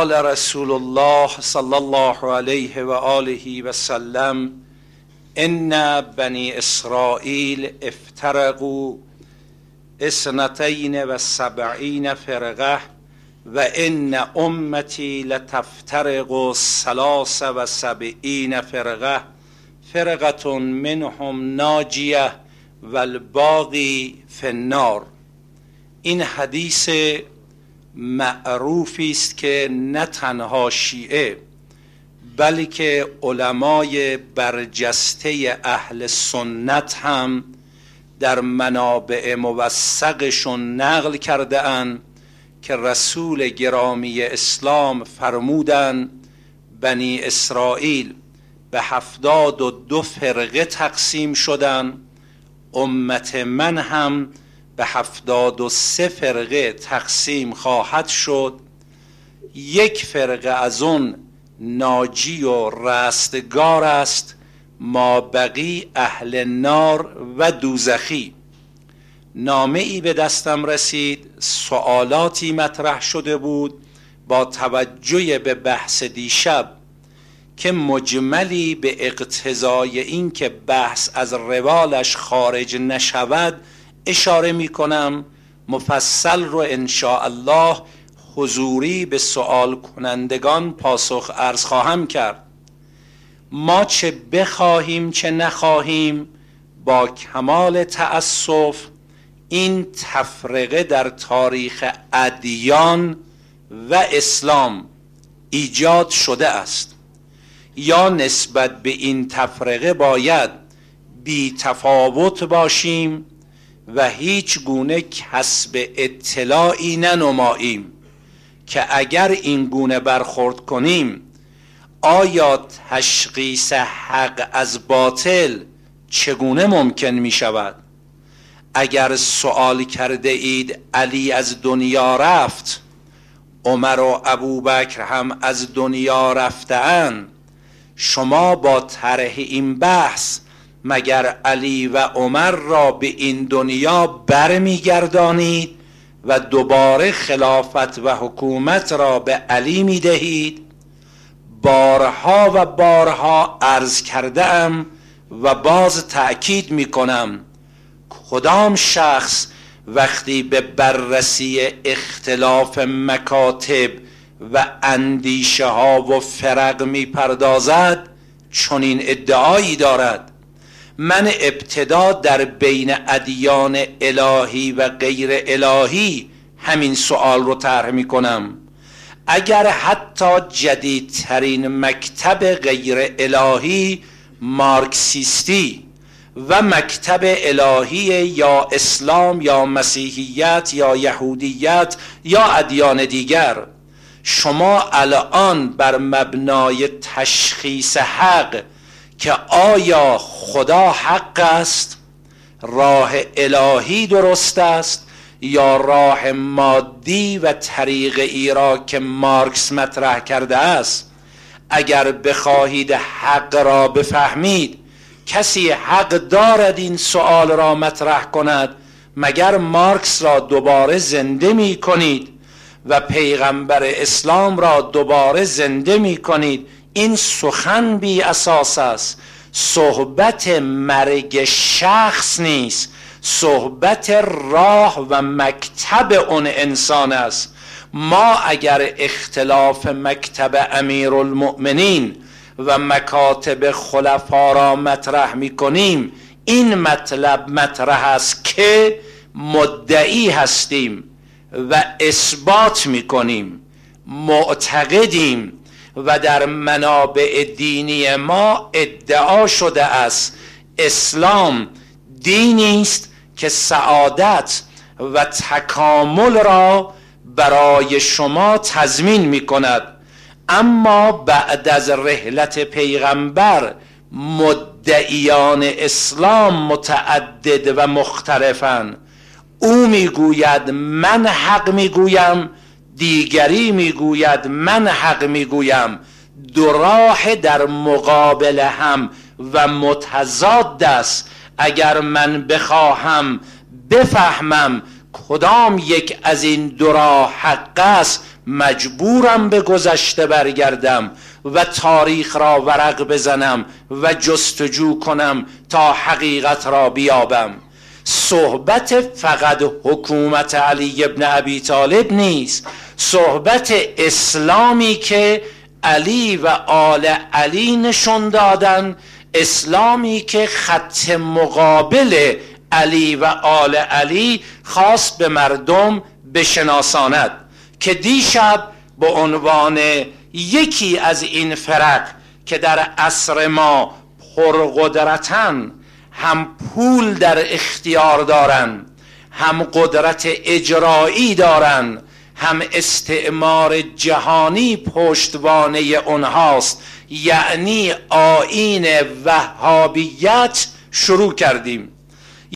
قال رسول الله صلی الله علیه و آله و سلم ان بنی اسرائیل افترقوا اثنتین و سبعین فرقه و ان امتی لتفترق ثلاث و سبعین فرقه فرقه منهم ناجیه و الباقی فی النار. این حدیث معروفی است که نه تنها شیعه بلکه علمای برجسته اهل سنت هم در منابع موثقشون نقل کرده اند که رسول گرامی اسلام فرمودن بنی اسرائیل به هفتاد و دو فرقه تقسیم شدن امت من هم به هفتاد و سه فرقه تقسیم خواهد شد. یک فرقه از اون ناجی و رستگار است ما بقی اهل نار و دوزخی. نامه ای به دستم رسید سوالاتی مطرح شده بود با توجه به بحث دیشب که مجملی به اقتضای این که بحث از روالش خارج نشود اشاره می کنم مفصل رو ان الله حضوری به سوال کنندگان پاسخ ارز خواهم کرد. ما چه بخواهیم چه نخواهیم با کمال تأسف این تفرقه در تاریخ ادیان و اسلام ایجاد شده است. یا نسبت به این تفرقه باید بی تفاوت باشیم و هیچ گونه کسب اطلاعی ننماییم که اگر این گونه برخورد کنیم آیا تشخیص حق از باطل چگونه ممکن می شود؟ اگر سوال کرده اید علی از دنیا رفت عمر و ابوبکر هم از دنیا رفتن شما با طرح این بحث مگر علی و عمر را به این دنیا برمیگردانید و دوباره خلافت و حکومت را به علی می دهید بارها و بارها عرض کرده ام و باز تأکید می کنم کدام شخص وقتی به بررسی اختلاف مکاتب و اندیشه ها و فرق می پردازد چنین ادعایی دارد. من ابتدا در بین ادیان الهی و غیر الهی همین سوال رو طرح می کنم اگر حتی جدیدترین مکتب غیر الهی مارکسیستی و مکتب الهی یا اسلام یا مسیحیت یا یهودیت یا ادیان دیگر شما الان بر مبنای تشخیص حق که آیا خدا حق است؟ راه الهی درست است یا راه مادی و طریق ای را که مارکس مطرح کرده است؟ اگر بخواهید حق را بفهمید کسی حق دارد این سوال را مطرح کند مگر مارکس را دوباره زنده می کنید و پیغمبر اسلام را دوباره زنده می کنید این سخن بی اساس است. صحبت مرگ شخص نیست. صحبت راه و مکتب اون انسان است. ما اگر اختلاف مکتب امیر المؤمنین و مکاتب خلفا را مطرح می کنیم این مطلب مطرح است که مدعی هستیم و اثبات می کنیم معتقدیم و در منابع دینی ما ادعا شده است اسلام دینی است که سعادت و تکامل را برای شما تضمین می کند اما بعد از رحلت پیغمبر مدعیان اسلام متعدد و مختلفن. او می‌گوید من حق می‌گویم دیگری می‌گوید من حق می‌گویم دو راه در مقابل هم و متضاد است. اگر من بخواهم بفهمم کدام یک از این دو راه حق است مجبورم به گذشته برگردم و تاریخ را ورق بزنم و جستجو کنم تا حقیقت را بیابم. صحبت فقط حکومت علی ابن ابی طالب نیست. صحبت اسلامی که علی و آل علی نشون دادن اسلامی که خط مقابل علی و آل علی خاص به مردم بشناساند. که دیشب به عنوان یکی از این فرق که در عصر ما پرقدرتن هم پول در اختیار دارن هم قدرت اجرایی دارن هم استعمار جهانی پشتوانه اونهاست. یعنی آین وهابیت شروع کردیم.